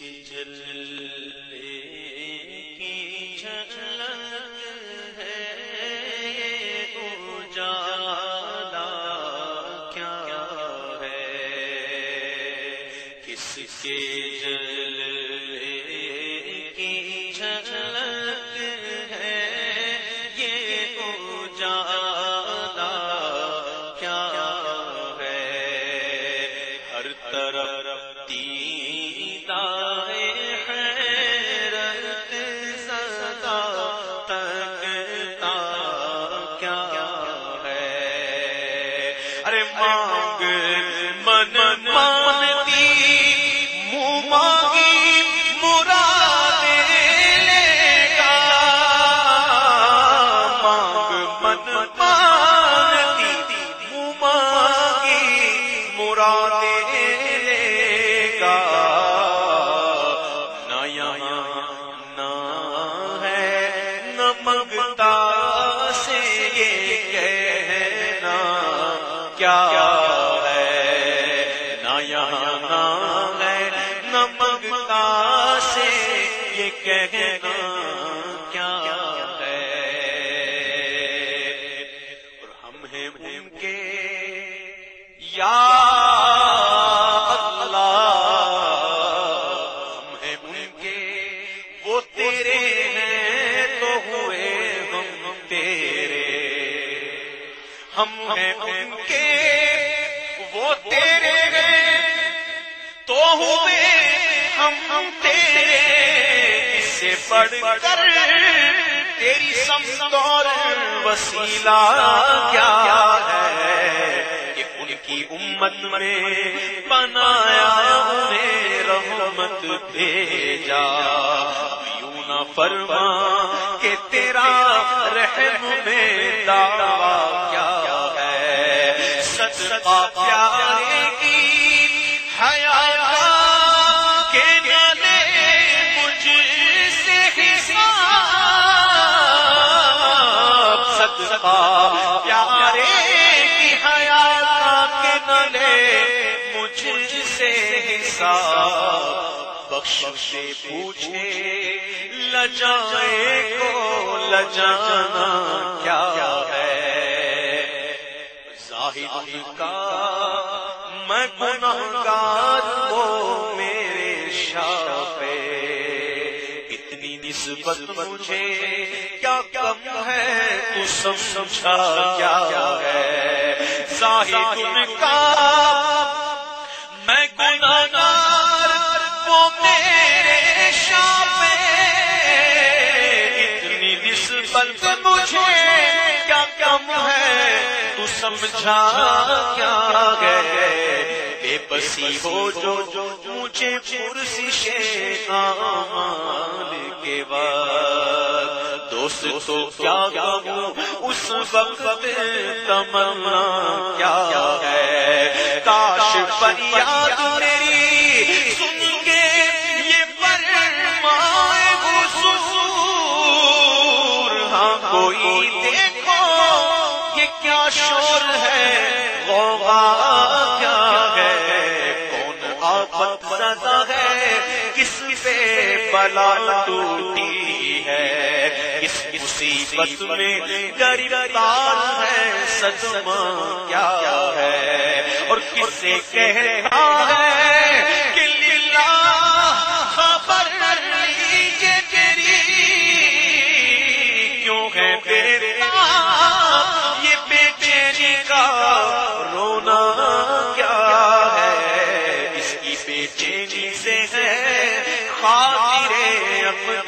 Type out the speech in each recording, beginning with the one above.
جل کیا ہے؟ ارے مانگ کیا ہے؟ نہ یہاں نام ہے نہ منگتا سے یہ کہنا ہم تیرے سے بڑھ کر تیری سمسم اور وسیلہ کیا ہے کہ ان کی امت میں بنایا انہیں رحمت بھیجا۔ یوں نہ فرما کہ تیرا رحم میں دعویٰ کیا ہے۔ صدقہ پیارے مجھ سے حساب بخش سے پوچھے، لجائے کو لجانا کیا ہے؟ ظاہر کا میں گنہگار وہ میرے شاپے اتنی نسبت مجھے کیا کم ہے؟ تو سمجھا کیا ہے؟ ظاہر کا سمجھا کیا گئے؟ بے بسی ہو جو جو مجھے پرسش آمال کے بعد۔ دوست تو کیا کہوں اس وقت تمنا کیا ہے؟ کاش فریاد میری کس پہ بلا ٹوٹی ہے۔ کس مصیبت میں گریبار ہے۔ صدمہ کیا ہے؟ اور کس سے کہتا ہے کہ للہ خبر تیری۔ کیوں ہے بیٹا یہ بیچے کا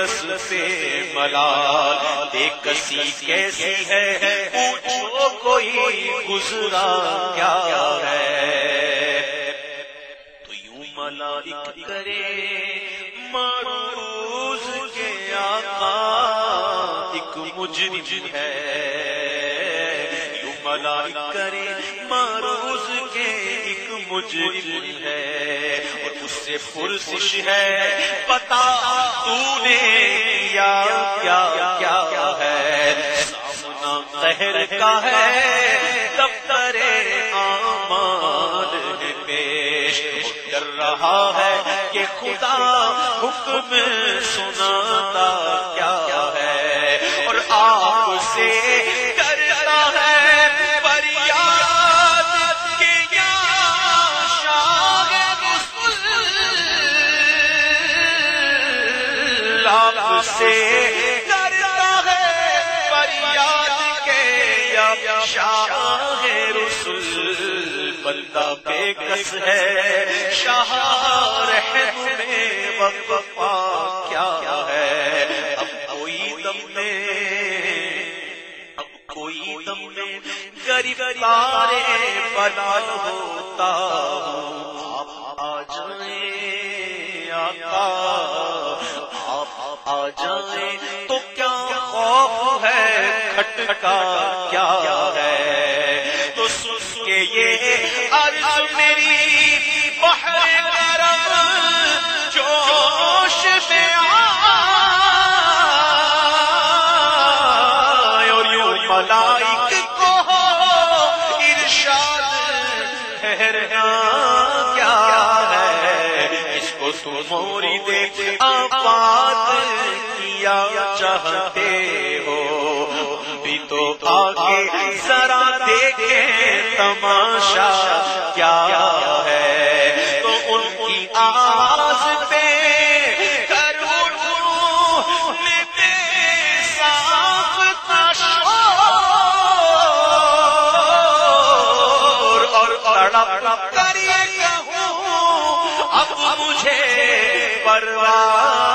دس سے ملا۔ دیکھ کسی کیسی ہے؟ پوچھو کوئی گزرا کیا ہے؟ تو یوں ملائک کرے معروض کے آقا ایک مجرم ہے۔ یوں کرے معروض کے ایک مجرم ہے اور اس سے پرسش ہے۔ پتا تو نے کیا کیا کیا ہے۔ سامنا قہر کا ہے۔ دفتر آمان ہے پیش کر رہا ہے کہ خدا حکم سناتا کیا ہے۔ اور آپ سے سے کرتا ہے فریاد کے یا شاہ رسول، بندہ بے کس ہے؟ شاہ رحم میں وقفا کیا ہے؟ اب کوئی دم میں، اب کوئی دم میں غریب تارے بدل ہوتا آپ آ جائیں آقا آ جائیں تو کیا خوف ہے؟ کھٹکا کیا ہے؟ تو سن کے یہ عرض میری بحر گرم جوش میں آئے اور یوں ملائک کو ارشاد ٹھہرنا کیا تو اس موری دے آباد کیا چاہتے ہو؟ بھی تو آگے ذرا دیکھے تماشا کیا ہے؟ اب مجھے پرواہ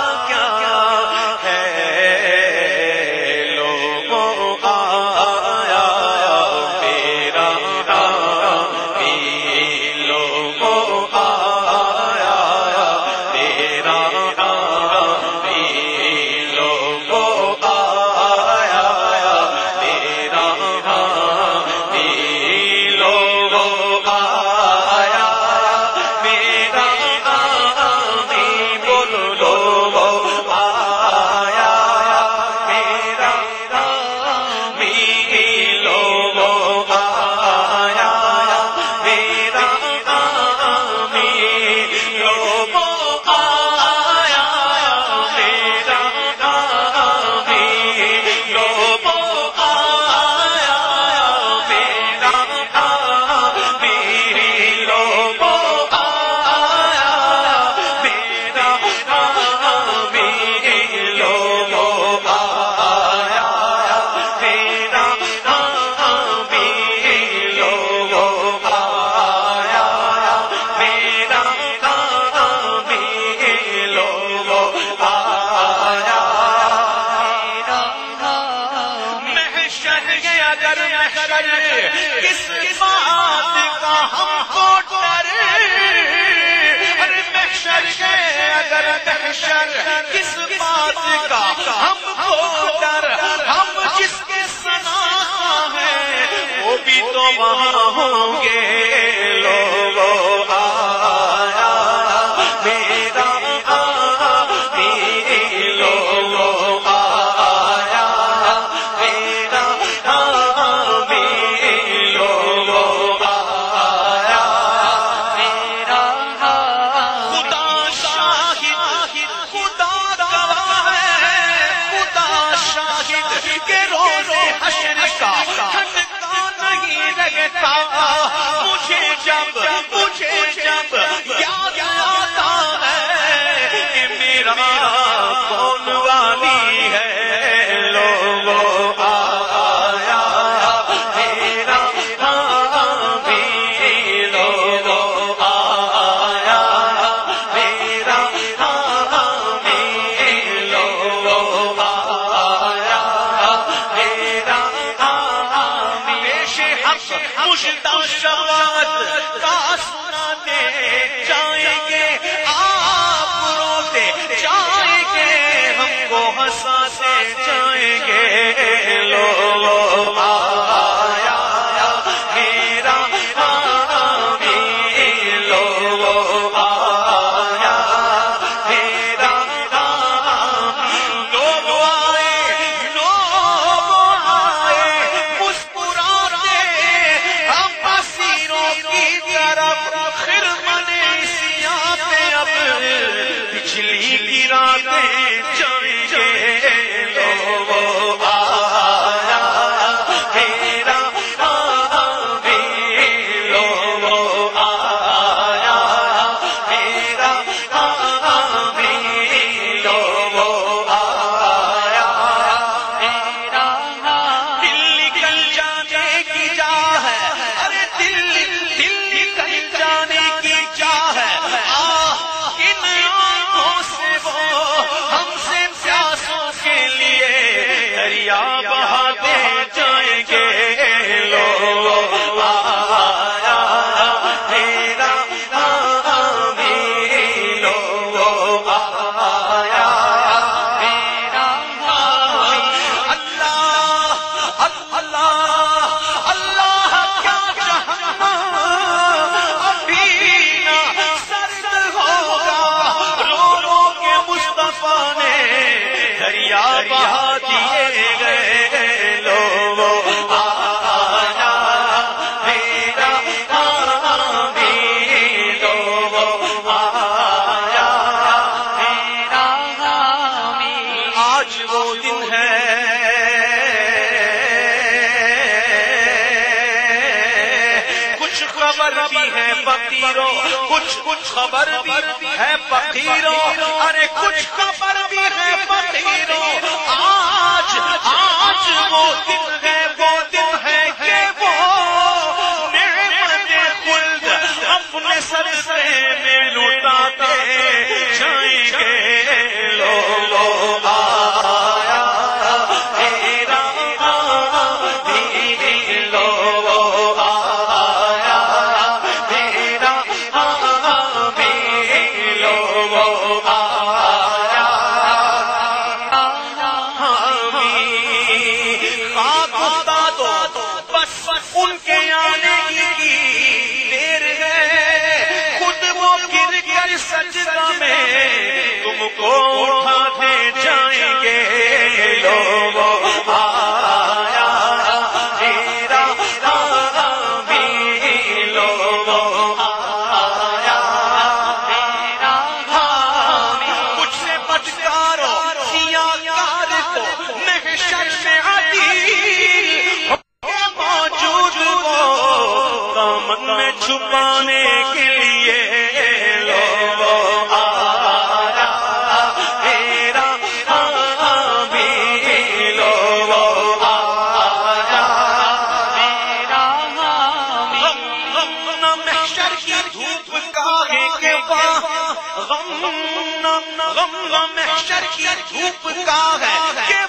اگر محشر کس بات کا ہم کو ڈر ارے محشر کے اگر محشر کس بات کا ہم کو ڈر ہم جس کے سنا ہے، وہ بھی تو وہاں ہوں گے، لوگوں آیا لگتا مشتاق شوات کا سناتے جائیں گے آپ روتے، جائیں گے ہم کو ہنساتے، جائیں گے لو کے لو۔ کچھ خبر ہے فقیروں ارے کچھ خبر بھی ہے فقیروں۔ آج غم محشر کی دھوپ کا ہے کہ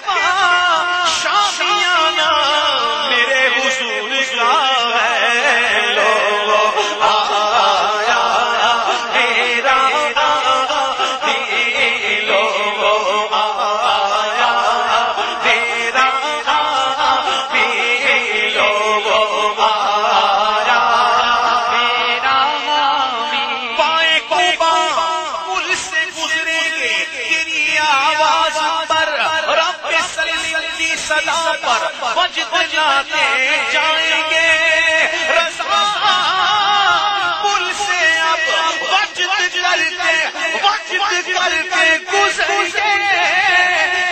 پر بجتے جاتے جائیں گے۔ رسا پل سے اب وقت کرتے وقت کرتے گزریں گے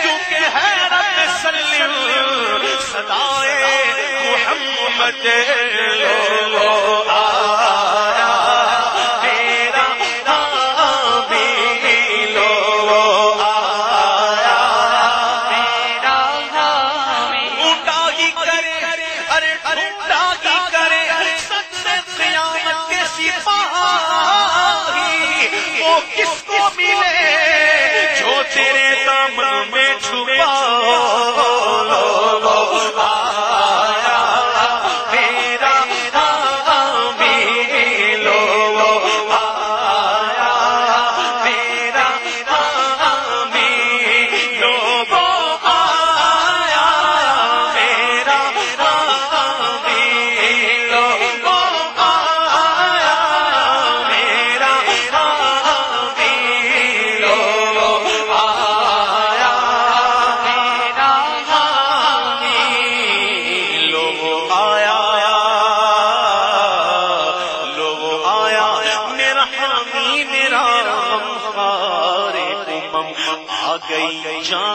کیونکہ حیرت سلم سدائے محمد لو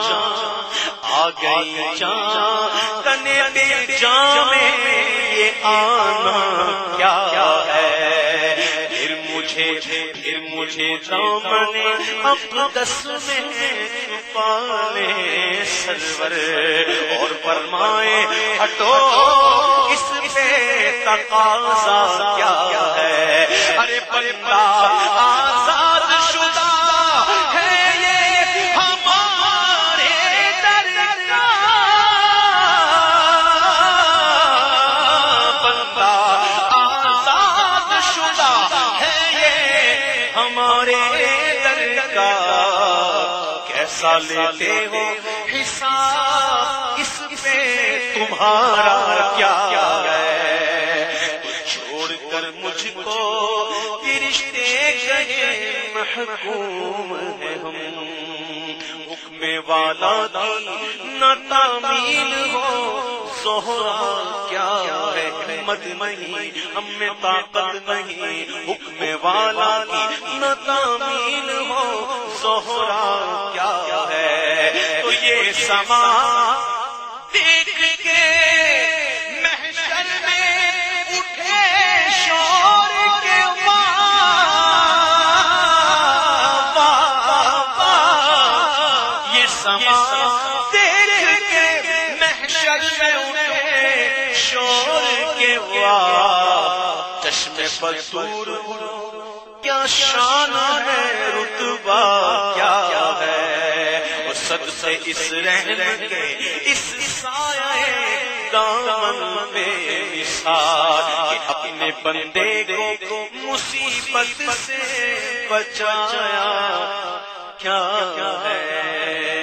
آ گئی جان کنے جان میں یہ آنا کیا ہے؟ پھر مجھے پھر مجھے دامن اقدس میں پالے سرور اور فرمائے، ہٹو، اس پہ تقاضا کیا ہے؟ ارے بندہ، آزاد ہمارے در کا کیسا لیتے ہو حساب اس پہ تمہارا کیا ہے؟ چھوڑ کر مجھ کو رشتے گئے محکوم ہے ہم۔ حکم والا دی نہ تعمیل ہو سہرا کیا ہے نہیں، ہم میں طاقت نہیں، حکم والا کی نہ تعمیل ہو، سہرا کیا ہے؟ تو یہ سما چشمے کیا شان ہے رتبہ کیا ہے؟ وہ سب سے اس رہن کے، اس سائے دامن میں مثال کہ اپنے بندے کو مصیبت سے بچایا کیا ہے؟